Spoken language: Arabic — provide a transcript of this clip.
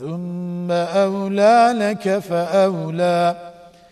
ثم أولى لك فأولى.